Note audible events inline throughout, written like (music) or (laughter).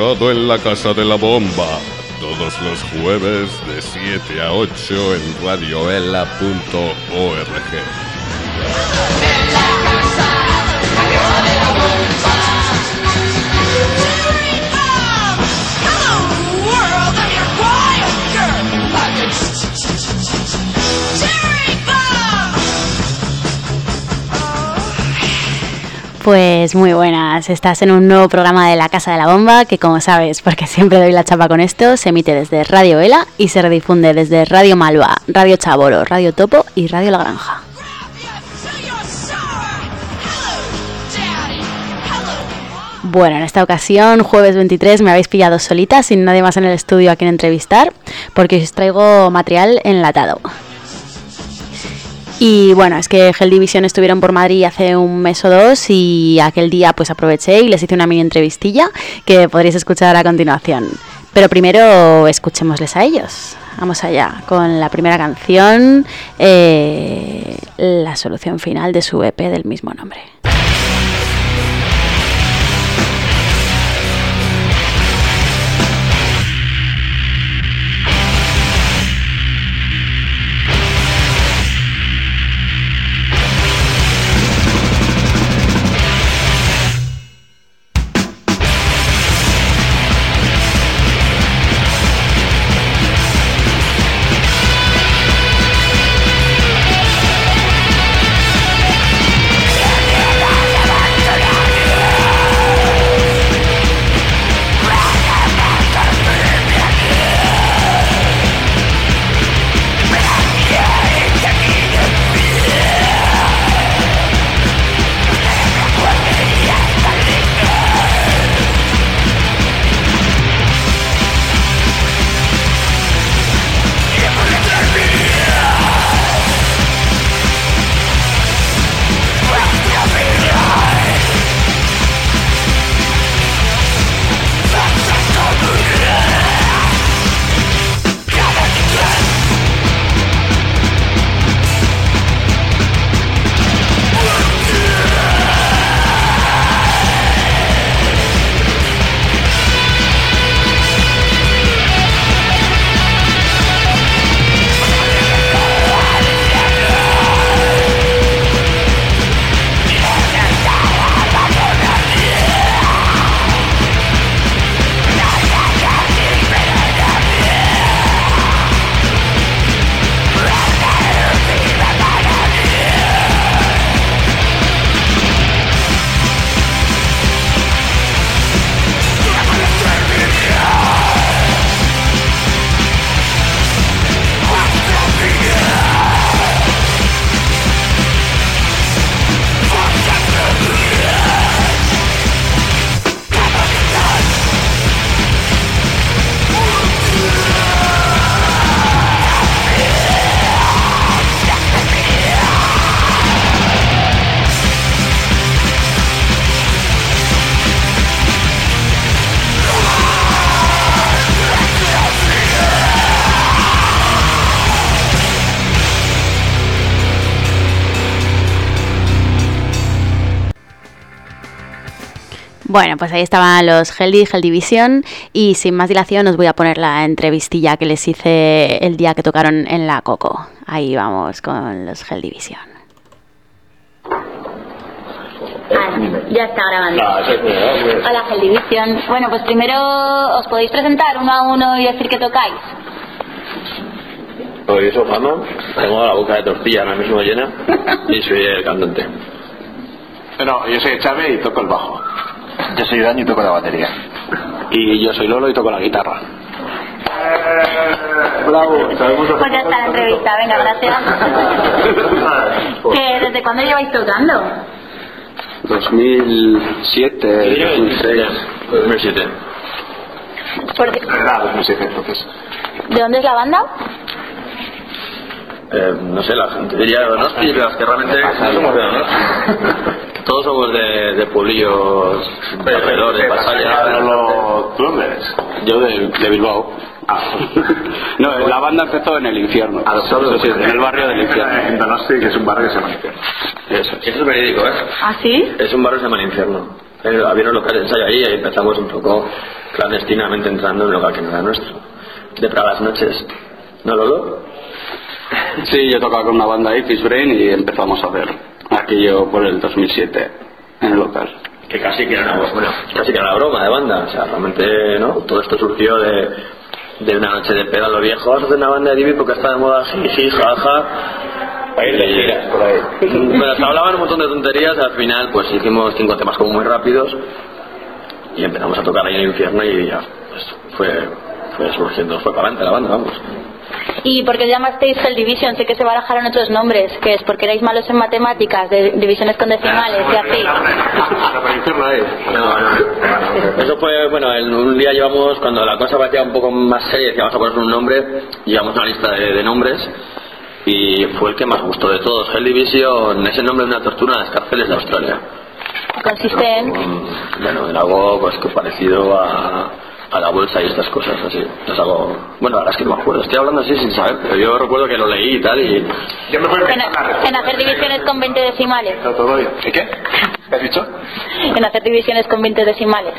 En la casa de la bomba. Todos los jueves de 7 a 8 en radioela.org. Pues muy buenas, estás en un nuevo programa de La Casa de la Bomba que como sabes, porque siempre doy la chapa con esto, se emite desde Radio Vela y se redifunde desde Radio Malva, Radio Chaboro, Radio Topo y Radio La Granja. Bueno, en esta ocasión, jueves 23, me habéis pillado solita, sin nadie más en el estudio a quien entrevistar, porque os traigo material enlatado. Y bueno, es que Hell Division estuvieron por Madrid hace un mes o dos y aquel día pues aproveché y les hice una mini entrevistilla que podréis escuchar a continuación. Pero primero escuchémosles a ellos. Vamos allá con la primera canción, eh, la solución final de su EP del mismo nombre. Bueno, pues ahí estaban los Hell Hell Division y sin más dilación os voy a poner la entrevistilla que les hice el día que tocaron en la Coco. Ahí vamos con los Hell Division. Ah, ya está grabando. Hola Hell Division. Bueno, pues primero os podéis presentar uno a uno y decir que tocáis. Pues yo soy Juanma, tengo la boca de tortilla ahora mismo llena y soy el cantante. Bueno, yo soy Chávez y toco el bajo. Yo soy Dani y toco la batería. Y yo soy Lolo y toco la guitarra. Bravo, sabemos Pues ya está la entrevista, venga, gracias. (laughs) ¿Que ¿Desde cuándo lleváis tocando? 2007, 2006. 2007. Porque, Era 2007 entonces. ¿De dónde es la banda? Eh, no sé, la gente diría de Donosti, pero es que realmente no somos de Donosti. (laughs) Todos somos de, de pueblillos de alrededor, de Pasaya. Pero ¿Tú dónde eres? Yo de, de Bilbao. Ah. No, la banda empezó en el infierno. Eso sí, en el barrio del infierno. En Donosti, que es un barrio que se llama Infierno. Eso, eso es verídico, ¿eh? ¿Ah, sí? Es un barrio que se llama el infierno. Eh, había un local de ensayo ahí y empezamos un poco clandestinamente entrando en un local que no era nuestro. De para las noches. ¿No, Lolo? Sí, yo tocaba con una banda ahí, Fish Brain, y empezamos a ver aquello por el 2007 en el local. Que casi que era una, bueno, casi que era una broma de banda. O sea, realmente, ¿no? Todo esto surgió de, de una noche de pedo a lo viejo. Vamos a hacer una banda de Divi porque está de moda, jiji, jaja. Para ir de giras por ahí. Bueno, se hablaban un montón de tonterías, al final pues hicimos cinco temas como muy rápidos y empezamos a tocar ahí en el infierno y ya pues, fue, fue surgiendo, fue para adelante la banda, vamos. ¿Y por qué llamasteis Hell Division? Sé que se barajaron otros nombres, que es porque erais malos en matemáticas, de divisiones con decimales y así. El. No, no. Eso fue, bueno, en un día llevamos, cuando la cosa parecía un poco más seria, decíamos a poner un nombre, llevamos una lista de, de nombres y fue el que más gustó de todos. Hell Division es el nombre de una tortura en las cárceles de Australia. Consiste en... Mm, Bueno, era algo pues, que parecido a la bolsa y estas cosas así. Es algo, bueno, ahora es que no me acuerdo, estoy hablando así sin saber, pero yo recuerdo que lo leí y tal y Yo me a En, en hacer divisiones con 20 decimales. todo bien. ¿Y qué? ¿Qué has dicho? En hacer divisiones con 20 decimales.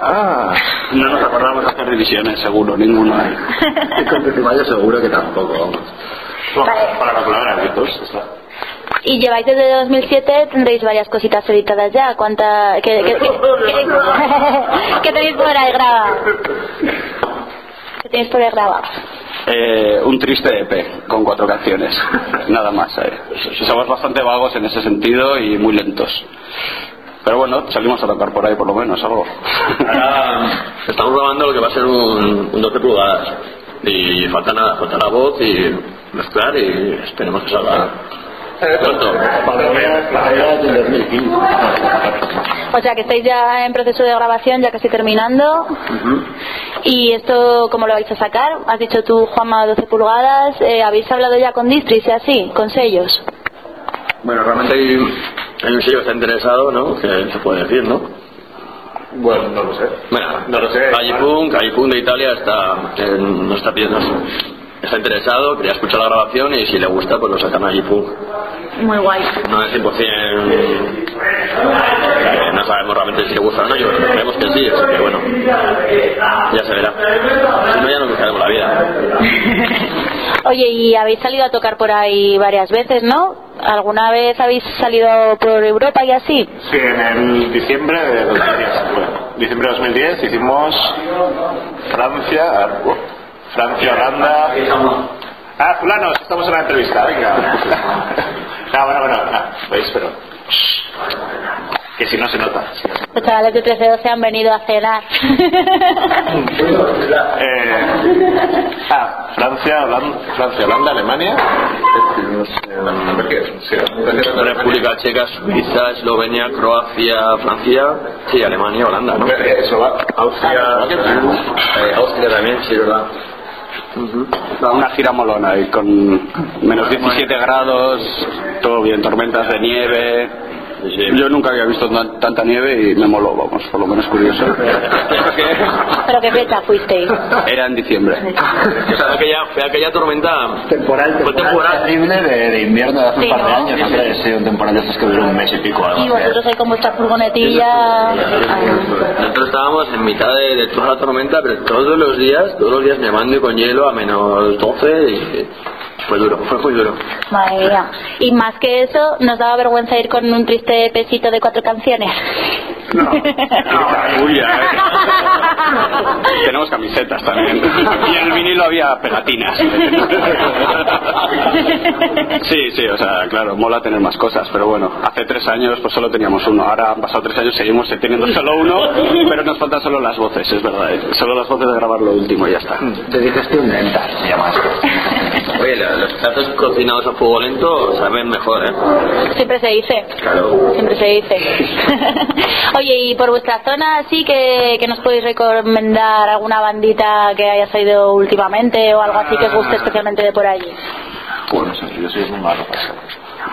Ah. No nos acordamos de hacer divisiones, seguro, ninguno hay. (laughs) con decimales seguro que tampoco, vamos. Vale. Para calcular hábitos. Está. Y lleváis desde 2007, tendréis varias cositas editadas ya. ¿Cuánta, qué, qué, qué- qué- qué tenéis por ahí grabado? ¿Qué tenéis por ahí grabado? Eh, un triste EP con cuatro canciones, nada más. eh. Somos bastante vagos en ese sentido y muy lentos. Pero bueno, salimos a tocar por ahí por lo menos algo. Ahora estamos grabando lo que va a ser un, un 12 pulgadas y falta nada, falta la voz y mezclar y esperemos que salga pronto. O sea que estáis ya en proceso de grabación, ya casi terminando. ¿Y esto cómo lo vais a sacar? Has dicho tú, Juanma, 12 pulgadas. eh, ¿Habéis hablado ya con Distris y así, con sellos? Bueno, realmente hay, hay un sello que está interesado, ¿no? Que se puede decir, ¿no? Bueno, no lo sé. Bueno, No lo sé. Gallipunk, Gallipunk de Italia está, en, nos está pidiendo, está interesado, quería escuchar la grabación y si le gusta, pues lo sacan a Gallipunk. Muy guay. No es 100%, eh, no sabemos realmente si le gusta o no, yo creemos que sí, así que bueno, ya se verá. Si no, ya nos buscaremos la vida. (laughs) Oye, y habéis salido a tocar por ahí varias veces, ¿no? ¿Alguna vez habéis salido por Europa y así? Sí, en el diciembre de 2010. fue. Diciembre de 2010 hicimos Francia, ah, Francia, Holanda. Ah, fulanos, estamos en la entrevista, venga. Ah, bueno, bueno, ah, veis, pero. Que si no se nota. Los chavales de 13-12 han venido a cenar. (laughs) Eh, ah, Francia, Holanda, Francia, Holanda, Alemania. República Checa, Suiza, Eslovenia, Croacia, Francia, sí, Alemania, Holanda, ¿no? Eso va. Austria, Eh, Austria también, sí, ¿verdad? Una gira molona y con menos 17 grados, todo bien, tormentas de nieve. Yo nunca había visto tan- tanta nieve y me moló, vamos, por lo menos curioso. (laughs) ¿Pero qué fecha fuisteis? Era en diciembre. O sea, aquella, fue aquella tormenta. Temporal, Fue temporal, temporal. terrible de, de invierno de hace Sí, un par de años. No sé, sí, un temporal de esos que duró un mes y pico. Y vosotros ahí con vuestra furgonetilla. Nosotros estábamos en mitad de, de toda la tormenta, pero todos los días, todos los días nevando y con hielo a menos 12 y fue duro, fue muy duro. Madre mía. Y más que eso, ¿nos daba vergüenza ir con un triste pesito de cuatro canciones? (laughs) Uy, ya, eh. (laughs) Tenemos camisetas también. Y en el vinilo había pegatinas. (laughs) Sí, sí, o sea, claro, mola tener más cosas, pero bueno, hace tres años pues solo teníamos uno. Ahora han pasado tres años, seguimos teniendo solo uno, pero nos faltan solo las voces, es verdad. eh. Solo las voces de grabar lo último y ya está. Dedicaste un dental, se llama. Oye, los platos cocinados a fuego lento saben mejor, ¿eh? Siempre se dice. Claro. Siempre se dice. (laughs) Oye, y por vuestra zona, sí que, que nos podéis recomendar alguna bandita que haya salido últimamente o algo así que os guste especialmente de por allí. Bueno, sí, yo soy muy malo.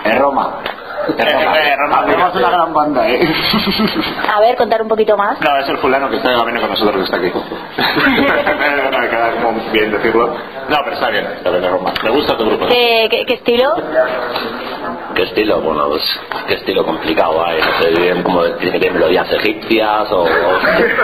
En Roma. Tenemos una gran banda, ¿eh? A ver, contar un poquito más. No, es el fulano que está viene con nosotros que está aquí. no, (laughs) me queda como bien decirlo. No, pero está bien, está bien de Roma. ¿Me gusta tu grupo? ¿Qué, qué, qué estilo? ¿Qué estilo? Bueno, pues, qué estilo complicado hay. No sé bien cómo tiene melodías egipcias o. o- eh,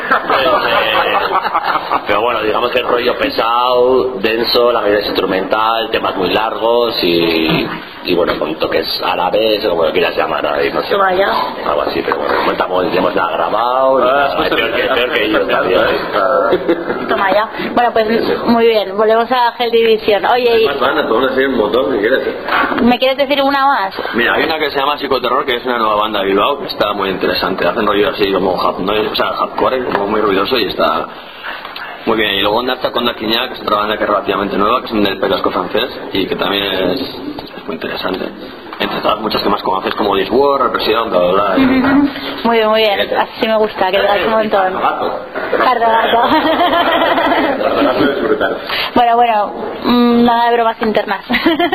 pero bueno, digamos que el rollo pesado, denso, la mayoría es instrumental, temas muy largos y. y bueno, con toques árabes o como lo quieras llamar ahí, no sé. Toma ya. Algo así, pero bueno, no estamos, tenemos nada grabado. y nada, es peor que, peor que ellos todavía. ¿eh? (laughs) Toma ya. Bueno, pues muy bien. Volvemos a Hell Division. Oye, Más bandas, podemos decir un montón si quieres. ¿y- ¿me quieres decir una más? Mira, hay una que se llama Psicoterror, que es una nueva banda de Bilbao, que está muy interesante. Hacen rollo así como hard noise, o sea, hardcore, como muy ruidoso y está muy bien. Y luego onda está con Daquiñá, que es otra banda que es relativamente nueva, que es del pelasco francés y que también es, es muy interesante. Entre todas muchas que más conoces como This War, Represión, bla, bla, bla. Muy bien, muy bien. Así me gusta, que le das un montón. Cardo gato. (laughs) Bueno, bueno, mm, nada de bromas internas.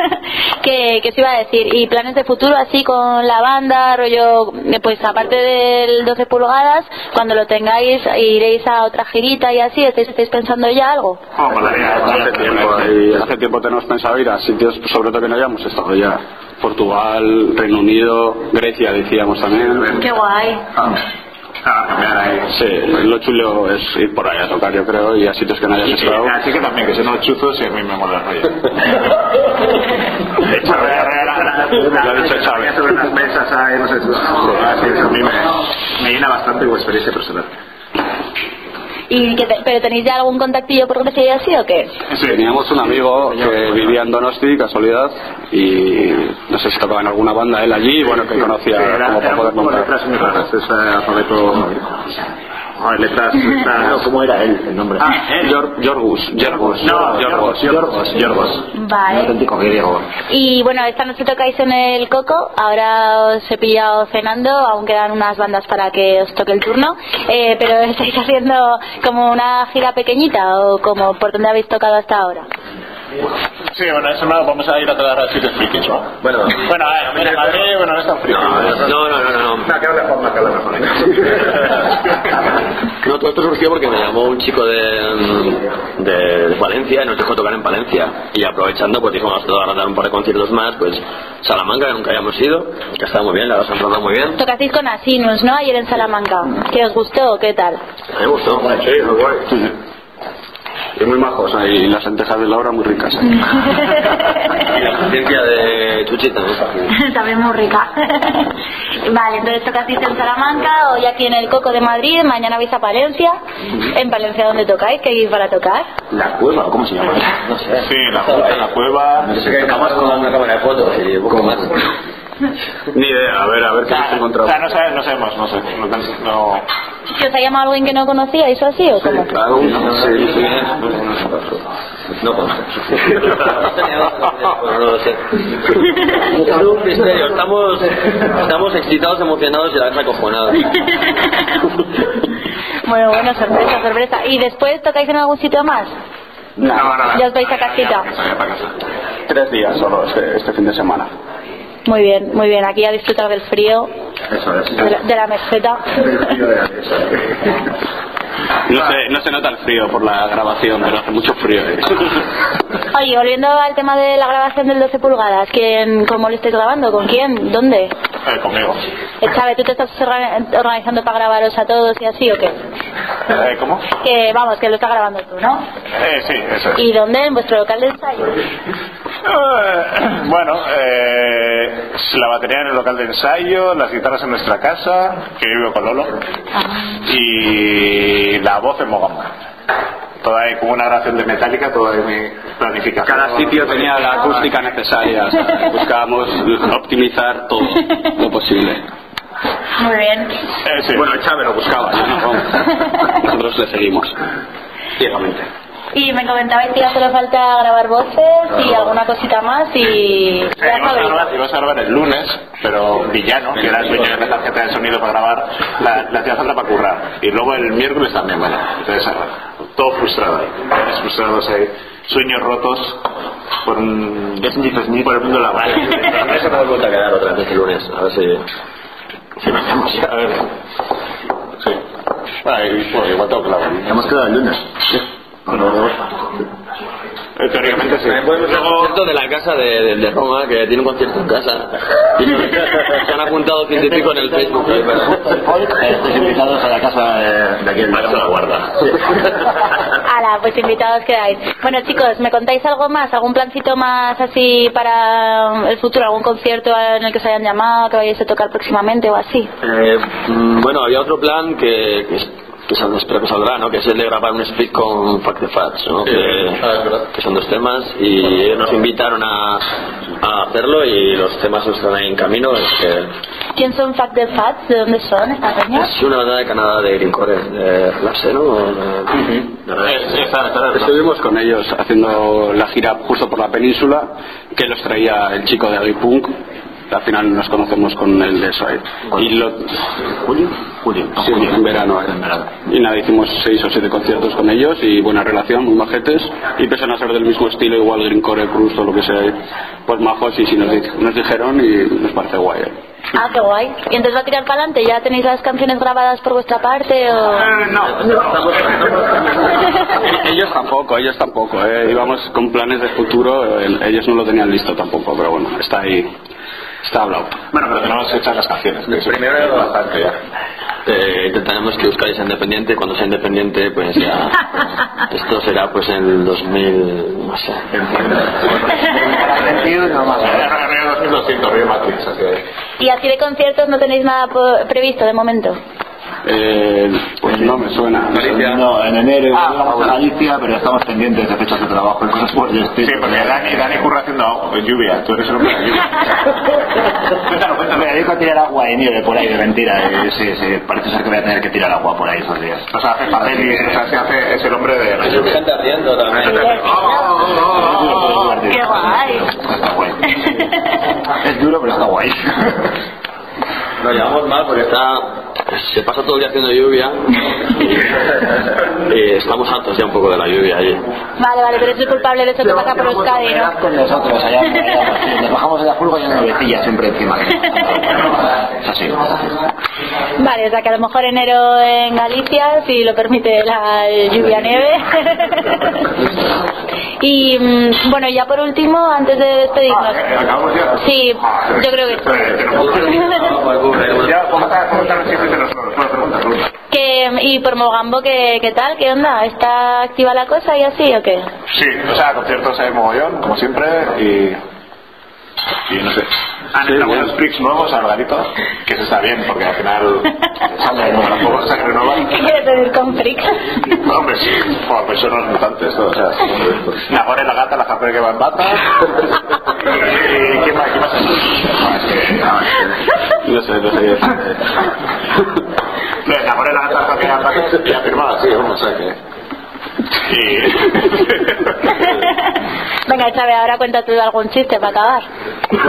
(laughs) que, que se iba a decir, y planes de futuro así con la banda, rollo, eh, pues aparte del 12 pulgadas, cuando lo tengáis iréis a otra girita y así, ¿estáis, estáis pensando ya algo? No, molaría, Hace tiempo, y hace tiempo tenemos pensado ir a sitios, sobre todo que no hayamos estado ya. Portugal, Reino Unido, Grecia decíamos también. Qué guay. Ah, cambiar ahí. Sí, lo chulo es ir por ahí a tocar, yo creo, y a sitios que no hayas Sí, estado. así que también, que son unos chuzos y a mí me mola el (laughs) rollo. Lo ha dicho Chávez. sobre mesas ahí, no sé, me, me llena bastante como experiencia personal. ¿Y que te- ¿Pero tenéis ya algún contactillo por y así o qué? Teníamos un amigo que vivía en Donosti, casualidad, y no sé si tocaba en alguna banda él allí, y bueno, que conocía como para poder montar. Letras muy raras, es eh, alfabeto... Joder, letras, letras... ¿Cómo era él, el nombre? Ah, Yor- Yorgus, Yorgus, No, Yorgos, Yorgos, Yorgos. Vale. auténtico griego. Y bueno, esta noche tocáis en el Coco, ahora os he pillado cenando, aún quedan unas bandas para que os toque el turno, eh, pero (laughs) estáis haciendo como una gira pequeñita o como por donde habéis tocado hasta ahora. Sí, bueno, eso no, vamos a ir a tocar a sitios frikis, ¿no? Bueno, Bueno, a ver, bueno, Madrid, bueno, no es tan friki. no, no, no, no, no. Que hable Juanma, que hable. No, todo esto surgió porque me llamó un chico de, de, de Valencia y nos dejó tocar en Valencia. Y aprovechando, pues dijimos, vamos a dar un par de conciertos más, pues Salamanca, que nunca habíamos ido, que está muy bien, la verdad se han tratado muy bien. Tocasteis con Asinus, ¿no? Ayer en Salamanca. ¿Qué os gustó o qué tal? A mí me gustó. Sí, muy guay. Y muy majos ahí, y las lentejas de Laura muy ricas. ¿eh? (laughs) Y la paciencia de Chuchita, ¿no? (laughs) También muy rica. (laughs) vale, entonces tocasteis en Salamanca, hoy aquí en el Coco de Madrid, mañana vais a Palencia. ¿En Palencia dónde tocáis? ¿Qué hay para tocar? La cueva, ¿cómo se llama? No sé. Sí, la puta, la cueva... No sé qué, tocamos con una cámara de fotos y poco más. Ni idea, a ver, a ver qué hemos O encontrado. sea, no, sabe- no sabemos, no sé. No, no, ¿Que os ha llamado alguien que no conocíais o así o cómo? Claro, no sé, sí, no conozco. Bueno, no lo sé. (laughs) Es un misterio, estamos, estamos excitados, emocionados y a la vez acojonados. Bueno, bueno, sorpresa, sorpresa. ¿Y después tocáis en algún sitio más? no, no, Ya os vais a casita. Tres días solo este, este fin de semana. Muy bien, muy bien. Aquí a disfrutar del frío, Eso es. de la, de la meseta. (laughs) No se, no se nota el frío por la grabación, pero hace mucho frío. ¿eh? (laughs) Oye, volviendo al tema de la grabación del 12 pulgadas, ¿quién, ¿cómo lo estáis grabando? ¿Con quién? ¿Dónde? Eh, conmigo. Chávez, ¿tú te estás orga- organizando para grabaros a todos y así o qué? Eh, ¿Cómo? Que vamos, que lo estás grabando tú, ¿no? Eh, sí, eso es. ¿Y dónde? ¿En vuestro local de ensayo? (coughs) Bueno, eh, la batería en el local de ensayo, las guitarras en nuestra casa, que yo vivo con Lolo, y la voz en Mogamba. Toda ahí como una grabación de metálica, toda mi planificación. Cada sitio tenía la acústica necesaria. o sea, buscábamos optimizar todo lo posible. Muy bien. Eh, sí. Bueno, Chávez lo buscaba, yo no. Nosotros le seguimos. Ciegamente. Y me comentabais que ya solo falta grabar voces y alguna cosita más y... Ya ibas, a grabar, ibas a grabar el lunes, pero Villano, que era el dueño de la tarjeta de sonido para grabar, la, la hacía falta para currar. Y luego el miércoles también, bueno, entonces todo frustrado ahí. Frustrados ahí, sueños rotos por un, por el mundo laboral. A ver si podemos vuelta a quedar otra vez el lunes, a ver si... Si me hacemos ya, a ver. Sí. Y, bueno, igual tengo que lavar. Hemos quedado el lunes. Eh, Teóricamente sí. Concierto de la casa de, de, de Roma, que tiene un concierto en casa. (laughs) Se han apuntado ciento y pico en el Facebook. Eh, Estáis invitados a la casa de, de aquí en La casa de la guarda. Hala, (laughs) pues invitados quedáis. Bueno chicos, ¿me contáis algo más? ¿Algún plancito más así para el futuro? ¿Algún concierto en el que se hayan llamado, que vayáis a tocar próximamente o así? Eh, mm, bueno, había otro plan que, que, que sal- espero que saldrá, ¿no? Que es el de grabar un speak con Fact the Facts, ¿no? que, que son dos temas y ellos nos invitaron a, a hacerlo y los temas están ahí en camino. Es, que ¿Quién son Fact the Fats? ¿De dónde son estas peñas? es una banda de Canadá de Greencore, de Lapse, ¿no? O de- de- Estuvimos con ellos haciendo la gira justo por la península, que los traía el chico de Agipunk. Al final nos conocemos con el de Sway. Y lo, Julio. Julio. sí, en verano. eh. En verano. Y nada, hicimos seis o siete conciertos con ellos y buena relación, muy majetes. Y empiezan a ser del mismo estilo, igual Greencore, Cruz o lo que sea. Pues majos y sí nos, di- nos dijeron y nos parece guay. eh. Ah, qué guay. ¿Y entonces va a tirar para adelante? ¿Ya tenéis las canciones grabadas por vuestra parte o...? (laughs) ellos tampoco, ellos tampoco. Eh. Íbamos con planes de futuro, eh, ellos no lo tenían listo tampoco, pero bueno, está ahí, está hablado. Bueno, pero tenemos hechas las canciones. Que eso Primero era bastante ya. Eh, intentaremos que Euskadi sea independiente. Cuando sea independiente, pues ya. (laughs) Esto será pues en el 2000. No sé. no más. Era Río 2200, Río Matrix, así de- ¿Y así de conciertos no tenéis nada previsto de momento? Eh, pues no me suena. No, en enero íbamos a Galicia, pero estamos pendientes de fechas de trabajo y cosas por el estilo. Sí, porque Dani, Dani curra haciendo agua, lluvia. Tú eres el hombre de la lluvia. (laughs) Cuéntalo, cuéntalo. Me dedico a tirar agua y nieve por ahí de mentira. y sí, sí, parece ser que voy a tener que tirar agua por ahí esos días. O sea, hace papel y o sea, se hace, es el hombre de la lluvia. gente haciendo también. ¡Qué guay! Está guay. (laughs) Es duro, pero está guay. Lo llevamos mal porque está. Se pasa todo el día haciendo lluvia. (laughs) y estamos hartos ya un poco de la lluvia allí. Vale, vale, pero es el culpable de eso que pasa por Euskadi, ¿no? con nosotros allá. Nos bajamos de la furgo y una nubecilla siempre encima. (laughs) Es así. Vale, o sea que a lo mejor enero en Galicia, si lo permite la lluvia nieve. (laughs) y mm, bueno, ya por último, antes de despedirnos. ¿Acabamos ya? Sí, yo creo que sí. Que, y por Mogambo, ¿qué, ¿qué tal? ¿Qué onda? ¿Está activa la cosa y así o qué? Sí, o sea, conciertos hay mogollón, como siempre. Y no sé. Han entrado unos freaks nuevos al garito, que eso está bien, porque al final sangre nueva, tampoco sangre nueva. ¿Qué quieres decir con freak? No, hombre, sí, joder, pues son unos mutantes, todo, o sea, Nagore la gata, la japre que va en bata. ¿Y qué más? ¿Qué más? No, es que... No sé, no sé. No, Nagore (laughs) la gata, la japre que va en bata, y afirmaba, sí, vamos, o sea que... Y... (laughs) Venga, Chávez, ahora cuéntate algún chiste para acabar. No,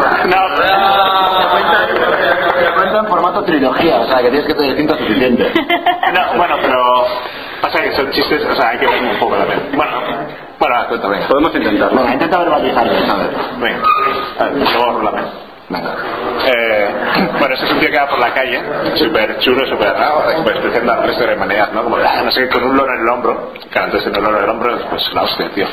Te cuento en formato trilogía, o sea que tienes que tener cinta suficiente. no, bueno, pero pasa que son chistes, o sea, hay que ver un poco también. Bueno, bueno, cuenta, venga. Podemos intentarlo. Venga, intenta verbalizarlo, ¿sabes? Venga, a ver, luego Eh, (clears throat) bueno, ese es un tío que va por la calle, súper chulo, súper raro, pues diciendo al resto de humanidad, ¿no? Como, ah, no sé, con un loro en el hombro, claro, entonces en el loro en el hombro, pues la hostia, tío.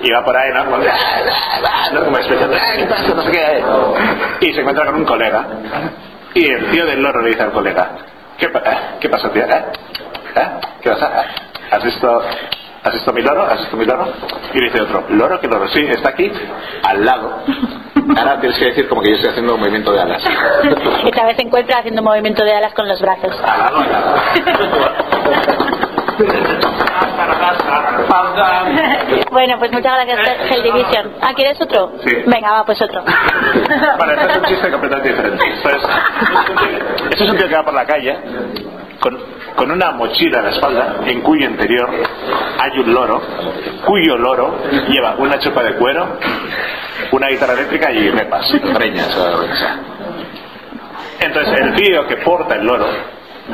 Y va por ahí, ¿no? Como, ah, ah, ¿no? Como despreciando, ah, ¿qué pasa? No sé qué. Y se encuentra con un colega, y el tío del loro le dice al colega, ¿qué, pa- ¿qué pasa, tío? ¿Eh? ¿Qué pasa? ¿Has visto, ¿Has visto mi loro? ¿Has visto mi loro? Y dice otro, ¿loro? ¿Qué loro? Sí, está aquí, al lado. Ahora tienes que decir como que yo estoy haciendo un movimiento de alas. (laughs) Y Chávez se encuentra haciendo movimiento de alas con los brazos. Lado. bueno, pues muchas gracias, Hell Division. Ah, ¿quieres otro? Sí. Venga, va, pues otro. Vale, este es un chiste completamente diferente. Entonces, este es un tío que va por la calle con, con una mochila a la espalda en cuyo interior hay un loro, cuyo loro lleva una chupa de cuero, una guitarra eléctrica y repas, breñas o lo que sea. Entonces, el tío que porta el loro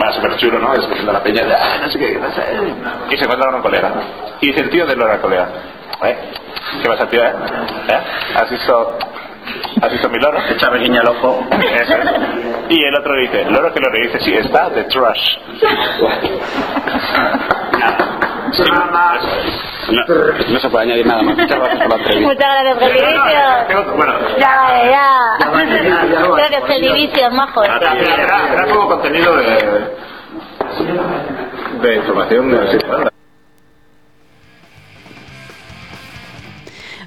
va súper chulo, ¿no? Escogiendo la peña, "Ah, no sé qué, no sé. Y se encuentra con un colega. Y dice el tío del loro al colega, ¿eh? ¿Qué pasa, tío, eh? ¿Eh? ¿Has visto, ¿Has visto mi loro? Echa guiña al ojo. Eso es. Y el otro le dice, ¿loro que loro? Y dice, sí, está de trash. (laughs) Nada. Es. No, no se puede añadir nada más. Muchas gracias por la entrevista. Muchas gracias. Tengo- Bueno, Ya ya. Creo que es majos. era, era, era como contenido de, de información de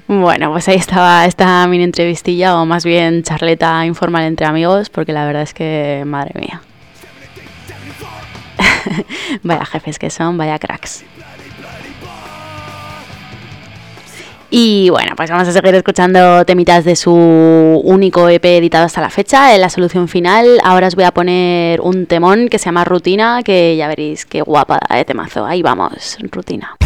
Bueno, pues ahí estaba esta mini entrevistilla o más bien charleta informal entre amigos, porque la verdad es que, madre mía. (laughs) vaya jefes que son, vaya cracks. Y bueno, pues vamos a seguir escuchando temitas de su único EP editado hasta la fecha, en la solución final. Ahora os voy a poner un temón que se llama Rutina, que ya veréis qué guapa de temazo. Ahí vamos, Rutina.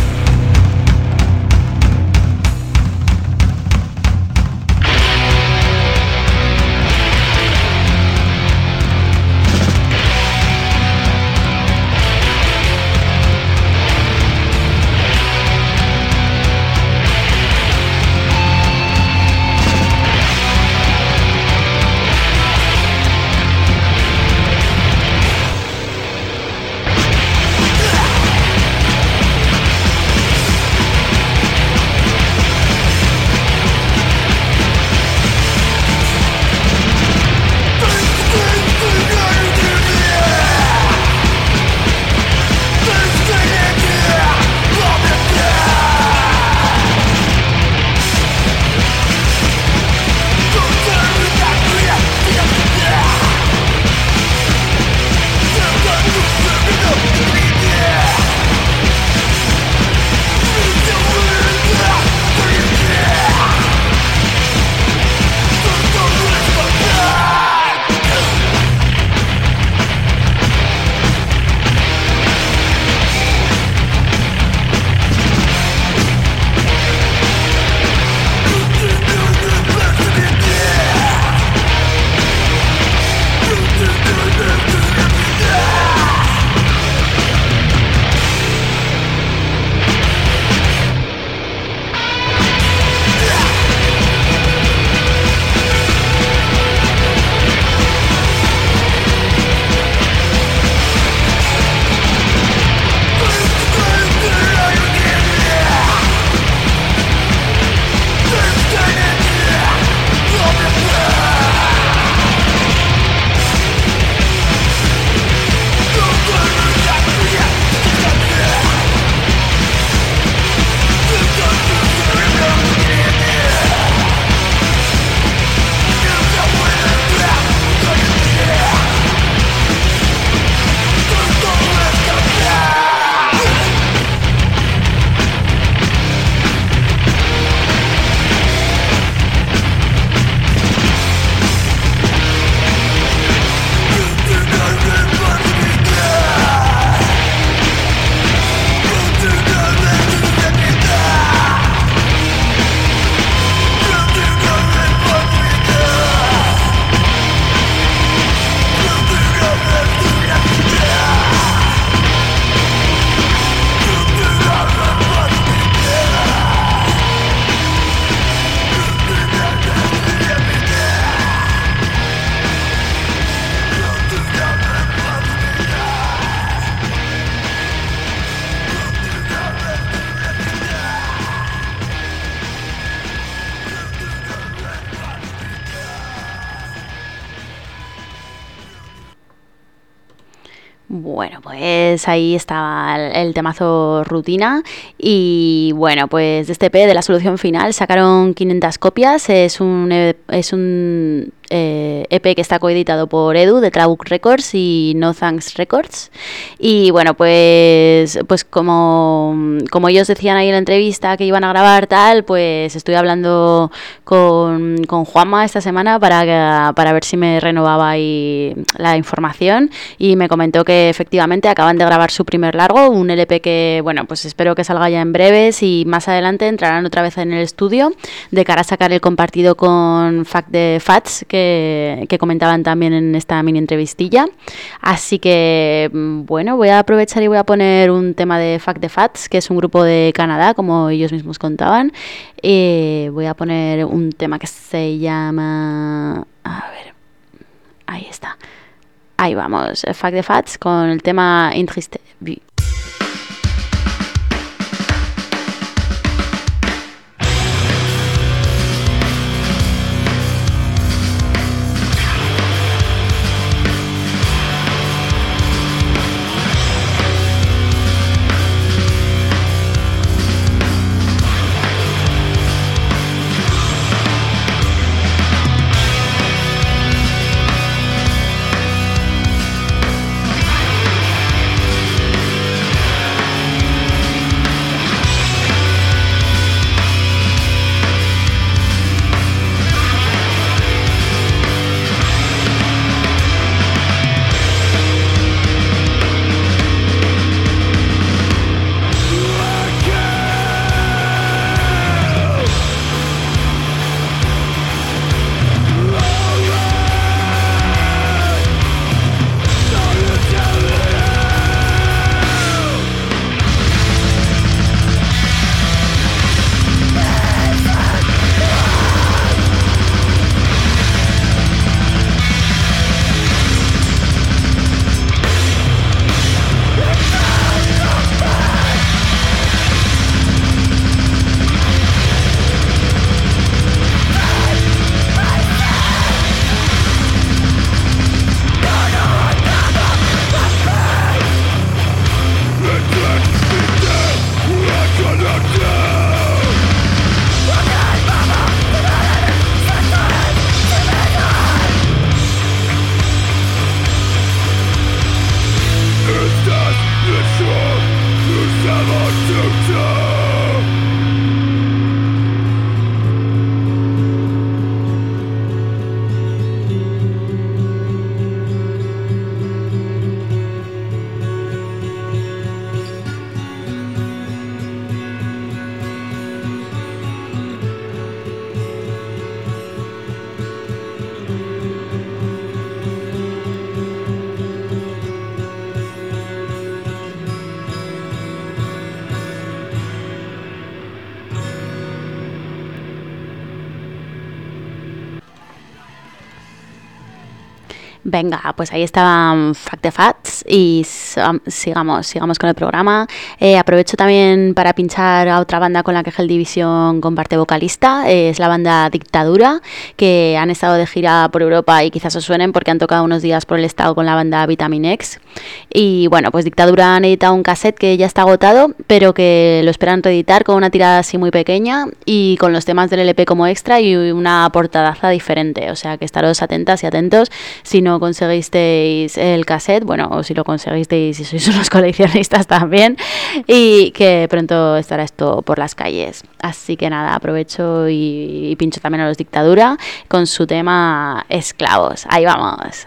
Bueno, pues ahí estaba el, temazo rutina y bueno, pues de este EP de la solución final sacaron 500 copias, es un, es un eh, EP que está coeditado por Edu de Trabuc Records y No Thanks Records. Y bueno, pues, pues como, como ellos decían ahí en la entrevista que iban a grabar tal, pues estoy hablando con, con Juanma esta semana para, para ver si me renovaba ahí la información y me comentó que efectivamente acaban de grabar su primer largo, un LP que, bueno, pues espero que salga ya en breves y más adelante entrarán otra vez en el estudio de cara a sacar el compartido con Fact de Fats que, que comentaban también en esta mini entrevistilla. Así que, mm, bueno, voy a aprovechar y voy a poner un tema de Fact de Fats, que es un grupo de Canadá, como ellos mismos contaban. Eh, voy a poner un tema que se llama... A ver, ahí está. Ahí vamos, Fact de Fats con el tema Intriste Venga, pues ahí estaban Fact the y sigamos, sigamos con el programa. Eh, aprovecho también para pinchar a otra banda con la que Hell Division comparte vocalista, es la banda Dictadura, que han estado de gira por Europa y quizás os suenen porque han tocado unos días por el estado con la banda Vitamin X. Y bueno, pues Dictadura han editado un cassette que ya está agotado, pero que lo esperan reeditar con una tirada así muy pequeña y con los temas del LP como extra y una portadaza diferente. O sea que estaros atentas y atentos si no conseguisteis el cassette, bueno, o si lo conseguisteis y sois (laughs) unos coleccionistas también, y que pronto estará esto por las calles. Así que nada, aprovecho y, y pincho también a los dictadura con su tema esclavos. Ahí vamos.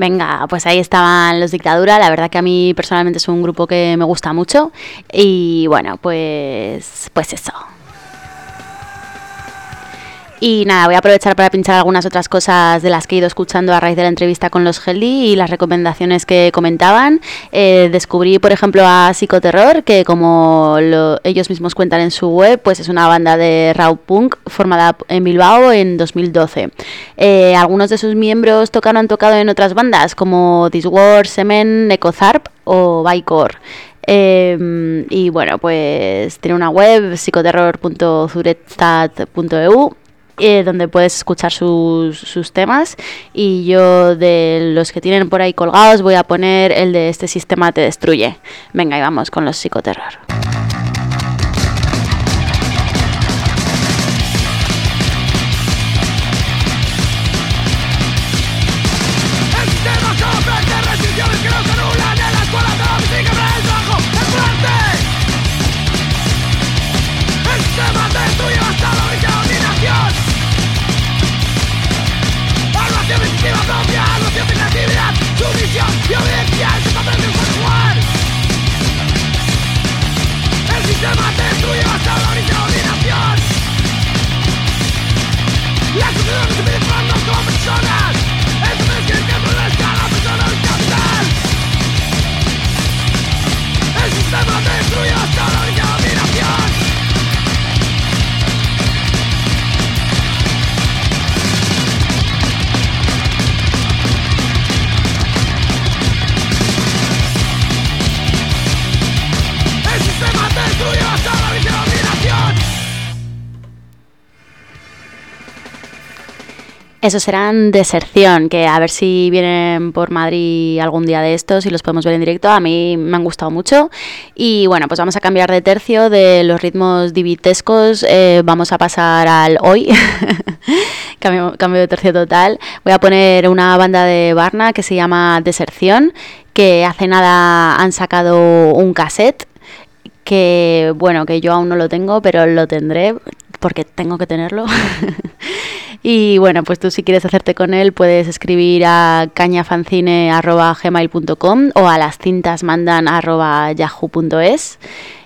Venga, pues ahí estaban los Dictadura. La verdad que a mí personalmente es un grupo que me gusta mucho. Y bueno, pues, pues eso. Y nada, voy a aprovechar para pinchar algunas otras cosas de las que he ido escuchando a raíz de la entrevista con los Healthy y las recomendaciones que comentaban. Eh, descubrí, por ejemplo, a Psicoterror, que como ellos mismos cuentan en su web, pues es una banda de raw punk formada en Bilbao en 2012. Eh, algunos de sus miembros tocan han tocado en otras bandas como Diswar, Semen, Ecozarp o Bicor. Eh, y bueno, pues tiene una web, psicoterror.zuretzat.eu eh, donde puedes escuchar sus, sus temas y yo de los que tienen por ahí colgados voy a poner el de este sistema te destruye. Venga, y vamos con los psicoterror. Esos serán Deserción, que a ver si vienen por Madrid algún día de estos y los podemos ver en directo. A mí me han gustado mucho. Y bueno, pues vamos a cambiar de tercio de los ritmos divitescos. Eh, vamos a pasar al hoy. (laughs) cambio, cambio de tercio total. Voy a poner una banda de Barna que se llama Deserción, que hace nada han sacado un cassette que bueno, que yo aún no lo tengo, pero lo tendré porque tengo que tenerlo. (laughs) y bueno, pues tú si quieres hacerte con él puedes escribir a cañafancine.gmail.com o a las cintas yahoo.es.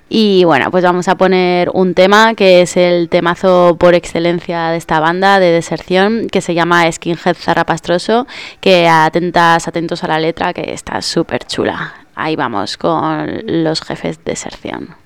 Y bueno, pues vamos a poner un tema que es el temazo por excelencia de esta banda de deserción, que se llama Skinhead Zarrapastroso, que atentas, atentos a la letra, que está súper chula. Ahí vamos con los jefes de deserción.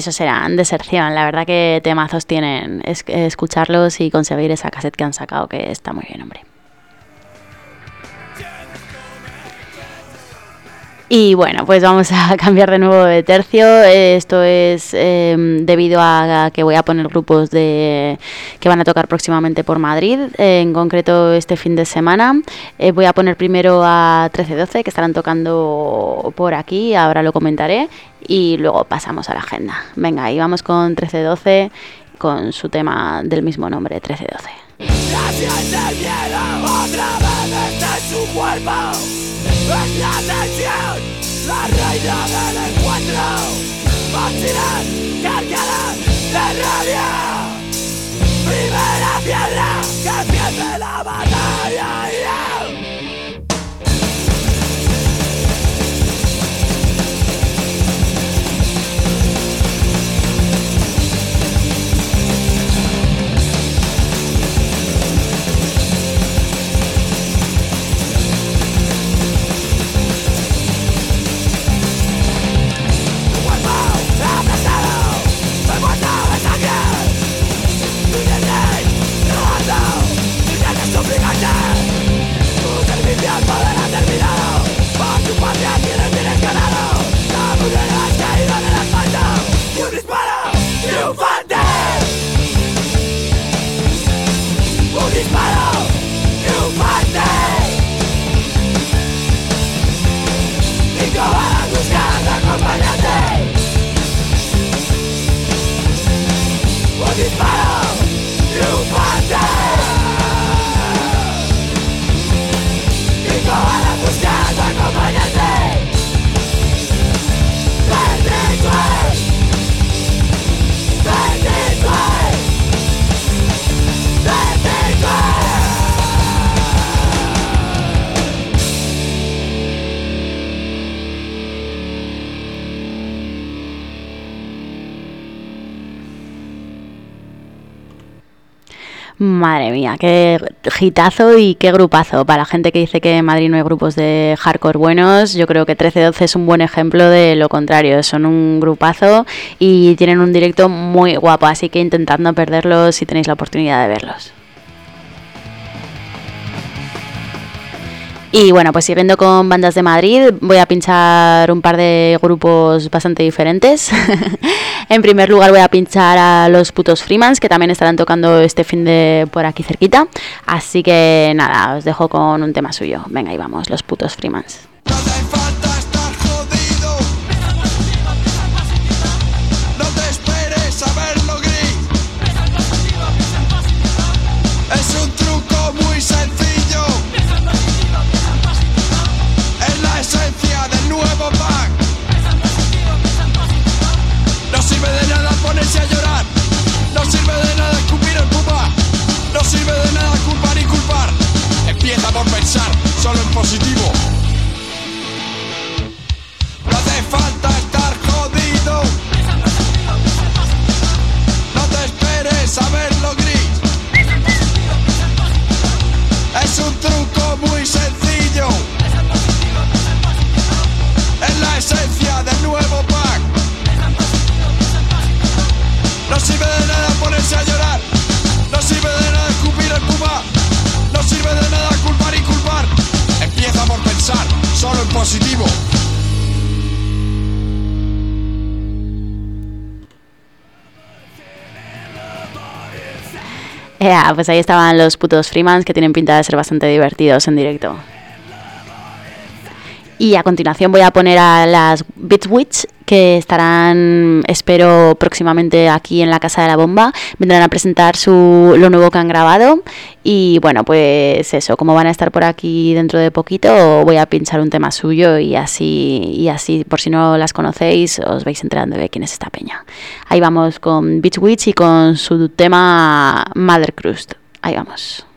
Eso será, deserción. La verdad que temazos tienen es, escucharlos y conseguir esa cassette que han sacado, que está muy bien, hombre. Y bueno, pues vamos a (laughs) cambiar de nuevo de tercio. Esto es em, debido a que voy a poner grupos de que van a tocar próximamente por Madrid, en concreto este fin de semana. Eh, voy a poner primero a 1312, que estarán tocando por aquí, ahora lo comentaré, y luego pasamos a la agenda. Venga, ahí vamos con 1312 con su tema del mismo nombre, 1312. Es la reina del encuentro Máquinas cargadas de rabia Primera piedra que empiece la batalla goodbye. Madre mía, qué gitazo y qué grupazo. Para la gente que dice que en Madrid no hay grupos de hardcore buenos, yo creo que 1312 es un buen ejemplo de lo contrario. Son un grupazo y tienen un directo muy guapo, así que intentad no perderlos si tenéis la oportunidad de verlos. Y bueno, pues siguiendo con bandas de Madrid, voy a pinchar un par de grupos bastante diferentes. (laughs) en primer lugar voy a pinchar a los putos Freemans, que también estarán tocando este fin de por aquí cerquita. Así que nada, os dejo con un tema suyo. Venga, ahí vamos, los putos Freemans. Pues ahí estaban los putos Freemans que tienen pinta de ser bastante divertidos en directo. Y a continuación voy a poner a las Beatwitch que estarán, espero, próximamente aquí en la Casa de la Bomba. Vendrán a presentar su, lo nuevo que han grabado. Y bueno, pues eso, como van a estar por aquí dentro de poquito, voy a pinchar un tema suyo y así, y así por si no las conocéis, os vais enterando de quién es esta peña. Ahí vamos con Beatwitch y con su tema Mother Crust. Ahí vamos.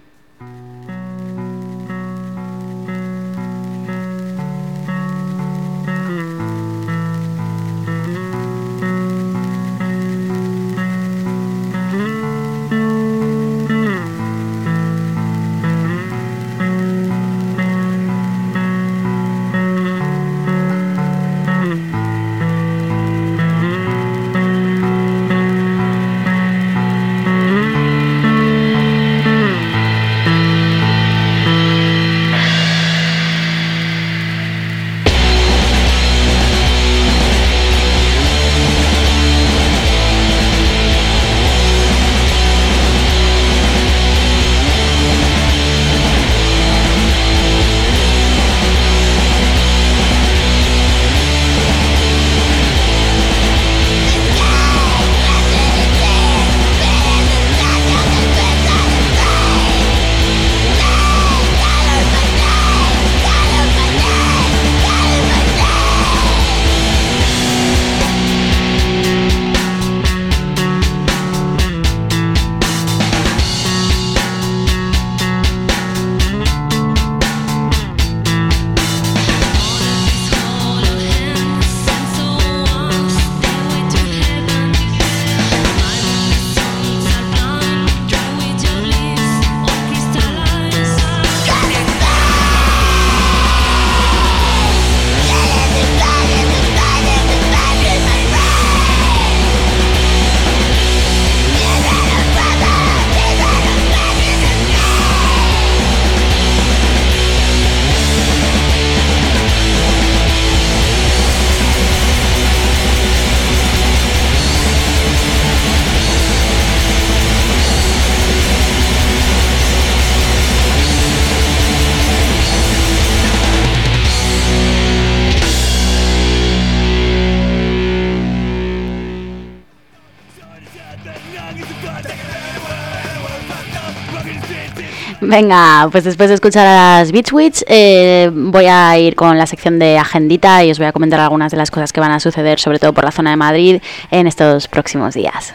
Venga, pues después de escuchar a las Beachwitch, eh, voy a ir con la sección de agendita y os voy a comentar algunas de las cosas que van a suceder, sobre todo por la zona de Madrid, en estos próximos días.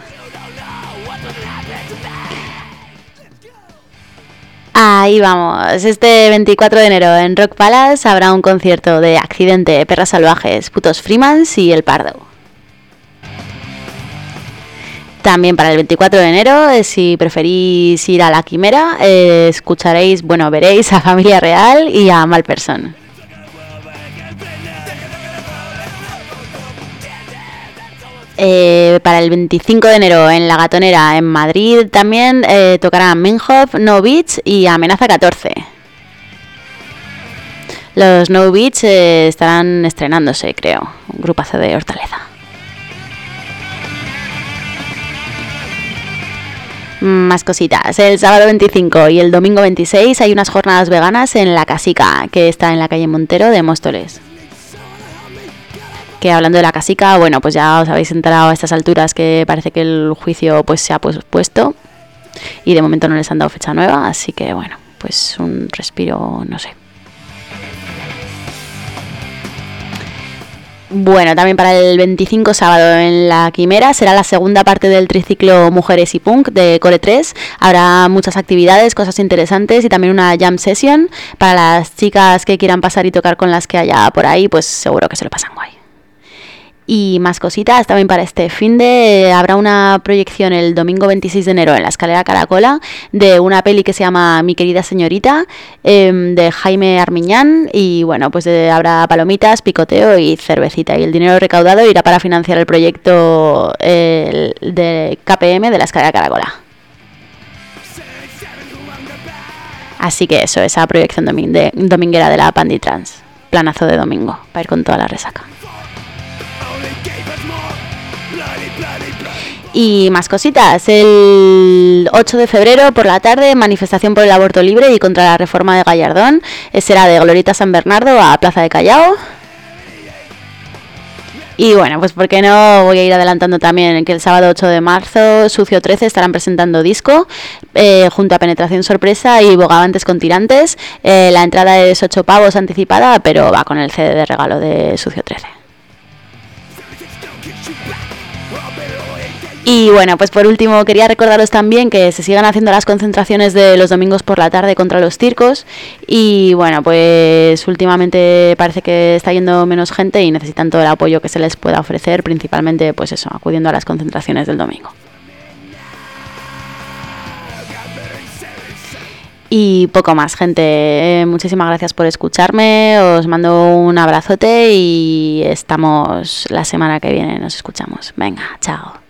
Ahí vamos, este 24 de enero en Rock Palace habrá un concierto de Accidente, Perras Salvajes, Putos Freemans y El Pardo. También para el 24 de enero, eh, si preferís ir a la Quimera, eh, escucharéis, bueno, veréis a Familia Real y a Malperson. Eh, para el 25 de enero en La Gatonera, en Madrid, también eh, tocarán Minhoff, No Beach y Amenaza 14. Los No Beach estarán estrenándose, creo. Un grupazo de Hortaleza. Más cositas. El sábado 25 y el domingo 26 hay unas jornadas veganas en La Casica, que está en la calle Montero de Móstoles. Que hablando de la casica, bueno, pues ya os habéis enterado a estas alturas que parece que el juicio pues se ha pues, puesto y de momento no les han dado fecha nueva, así que bueno, pues un respiro, no sé. Bueno, también para el 25 sábado en la Quimera será la segunda parte del triciclo Mujeres y Punk de Core 3. Habrá muchas actividades, cosas interesantes y también una jam session para las chicas que quieran pasar y tocar con las que haya por ahí, pues seguro que se lo pasan guay. Y más cositas también para este fin de habrá una proyección el domingo 26 de enero en la escalera Caracola de una peli que se llama Mi querida señorita em, de Jaime Armiñán y bueno pues eh, habrá palomitas, picoteo y cervecita y el dinero recaudado irá para financiar el proyecto de KPM de la escalera Caracola. Así que eso, esa proyección dominguera de la Panditrans. Planazo de domingo, para ir con toda la resaca. Y más cositas. El 8 de febrero por la tarde, manifestación por el aborto libre y contra la reforma de Gallardón. Eh, Será de Glorita San Bernardo a Plaza de Callao. Y bueno, pues por qué no voy a ir adelantando también que el sábado 8 de marzo, Sucio 13 estarán presentando disco eh, junto a Penetración Sorpresa y Bogavantes con Tirantes. Eh, la entrada es 8 pavos anticipada, pero va con el CD de regalo de Sucio 13. Y bueno, pues por último quería recordaros también que se sigan haciendo las concentraciones de los domingos por la tarde contra los circos. Y bueno, pues últimamente parece que está yendo menos gente y necesitan todo el apoyo que se les pueda ofrecer, principalmente pues eso, acudiendo a las concentraciones del domingo. Y poco más, gente. Eh, muchísimas gracias por escucharme. Os mando un abrazote y estamos la semana que viene. Nos escuchamos. Venga, chao.